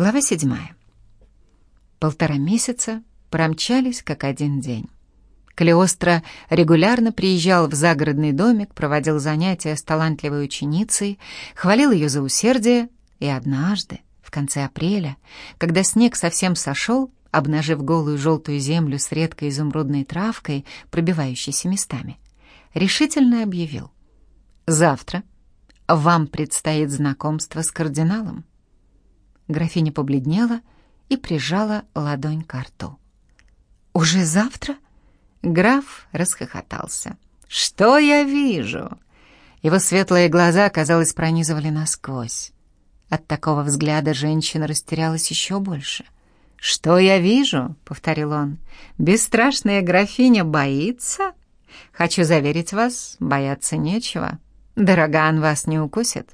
Глава седьмая. Полтора месяца промчались как один день. Калиостро регулярно приезжал в загородный домик, проводил занятия с талантливой ученицей, хвалил ее за усердие, и однажды, в конце апреля, когда снег совсем сошел, обнажив голую желтую землю с редкой изумрудной травкой, пробивающейся местами, решительно объявил. «Завтра вам предстоит знакомство с кардиналом». Графиня побледнела и прижала ладонь к рту. «Уже завтра?» Граф расхохотался. «Что я вижу?» Его светлые глаза, казалось, пронизывали насквозь. От такого взгляда женщина растерялась еще больше. «Что я вижу?» — повторил он. «Бесстрашная графиня боится?» «Хочу заверить вас, бояться нечего. Дороган вас не укусит».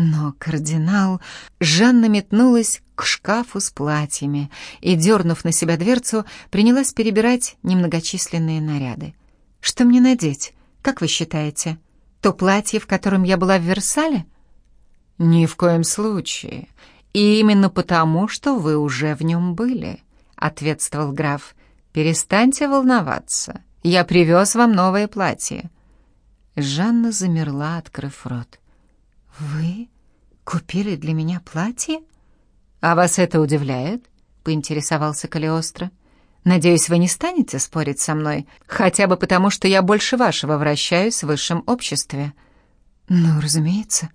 Но кардинал... Жанна метнулась к шкафу с платьями и, дернув на себя дверцу, принялась перебирать немногочисленные наряды. «Что мне надеть? Как вы считаете? То платье, в котором я была в Версале?» «Ни в коем случае. И именно потому, что вы уже в нем были», — ответствовал граф. «Перестаньте волноваться. Я привез вам новое платье». Жанна замерла, открыв рот. «Вы купили для меня платье?» «А вас это удивляет?» — поинтересовался Калиостро. «Надеюсь, вы не станете спорить со мной, хотя бы потому, что я больше вашего вращаюсь в высшем обществе». «Ну, разумеется».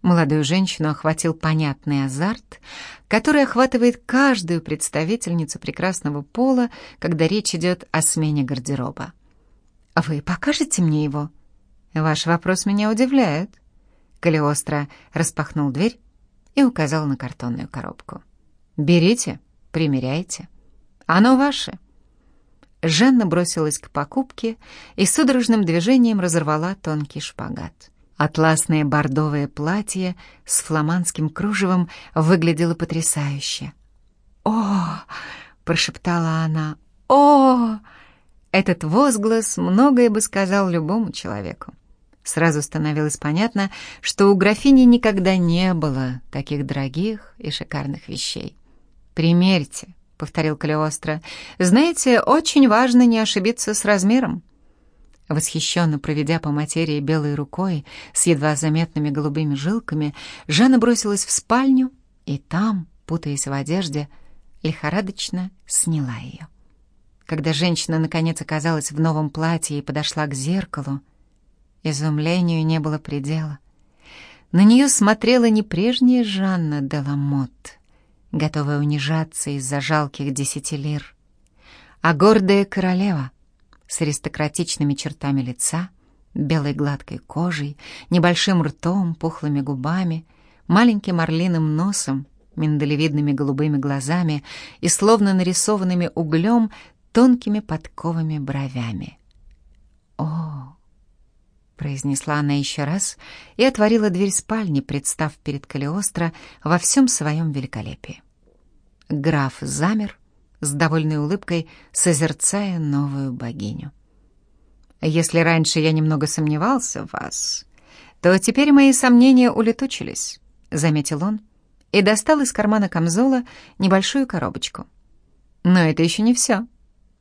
Молодую женщину охватил понятный азарт, который охватывает каждую представительницу прекрасного пола, когда речь идет о смене гардероба. «Вы покажете мне его?» «Ваш вопрос меня удивляет». Калиостро распахнул дверь и указал на картонную коробку. «Берите, примеряйте. Оно ваше». Жанна бросилась к покупке и судорожным движением разорвала тонкий шпагат. Атласное бордовое платье с фламандским кружевом выглядело потрясающе. «О!» — прошептала она. «О!» Этот возглас многое бы сказал любому человеку. Сразу становилось понятно, что у графини никогда не было таких дорогих и шикарных вещей. «Примерьте», — повторил Калиостро. «Знаете, очень важно не ошибиться с размером». Восхищенно проведя по материи белой рукой с едва заметными голубыми жилками, Жанна бросилась в спальню и там, путаясь в одежде, лихорадочно сняла ее. Когда женщина наконец оказалась в новом платье и подошла к зеркалу, Изумлению не было предела. На нее смотрела не прежняя Жанна Деламот, готовая унижаться из-за жалких десяти лир, а гордая королева с аристократичными чертами лица, белой гладкой кожей, небольшим ртом, пухлыми губами, маленьким орлиным носом, миндалевидными голубыми глазами и словно нарисованными углем тонкими подковыми бровями. О, произнесла она еще раз и отворила дверь спальни, представ перед Калиостро во всем своем великолепии. Граф замер с довольной улыбкой, созерцая новую богиню. «Если раньше я немного сомневался в вас, то теперь мои сомнения улетучились», — заметил он и достал из кармана камзола небольшую коробочку. «Но это еще не все.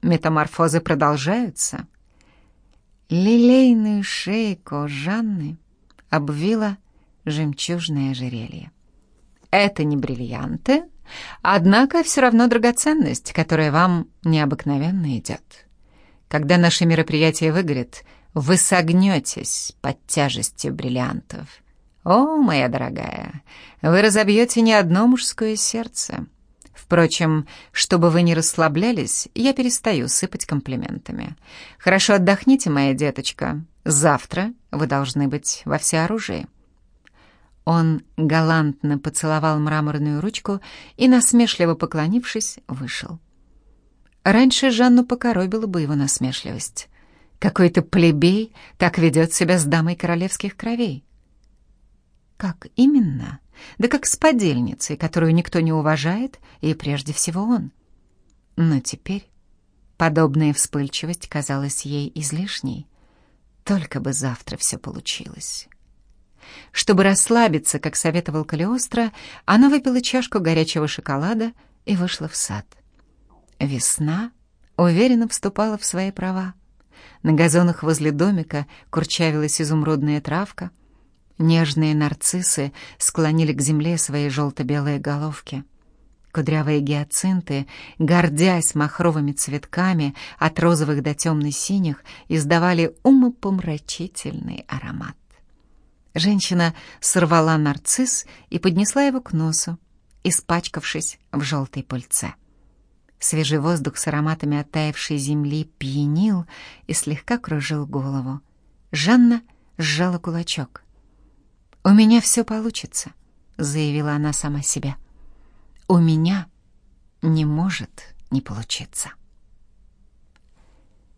Метаморфозы продолжаются». Лилейную шейку Жанны обвила жемчужное ожерелье. Это не бриллианты, однако все равно драгоценность, которая вам необыкновенно идет. Когда наше мероприятие выгорит, вы согнетесь под тяжестью бриллиантов. О, моя дорогая, вы разобьете не одно мужское сердце. Впрочем, чтобы вы не расслаблялись, я перестаю сыпать комплиментами. Хорошо отдохните, моя деточка. Завтра вы должны быть во всеоружии». Он галантно поцеловал мраморную ручку и, насмешливо поклонившись, вышел. Раньше Жанну покоробила бы его насмешливость. Какой-то плебей так ведет себя с дамой королевских кровей. Как именно? Да как с подельницей, которую никто не уважает, и прежде всего он. Но теперь подобная вспыльчивость казалась ей излишней. Только бы завтра все получилось. Чтобы расслабиться, как советовал Калиостро, она выпила чашку горячего шоколада и вышла в сад. Весна уверенно вступала в свои права. На газонах возле домика курчавилась изумрудная травка. Нежные нарциссы склонили к земле свои желто-белые головки. Кудрявые гиацинты, гордясь махровыми цветками от розовых до темно-синих, издавали умопомрачительный аромат. Женщина сорвала нарцисс и поднесла его к носу, испачкавшись в желтой пыльце. Свежий воздух с ароматами оттаившей земли пьянил и слегка кружил голову. Жанна сжала кулачок. «У меня все получится», — заявила она сама себе. «У меня не может не получиться».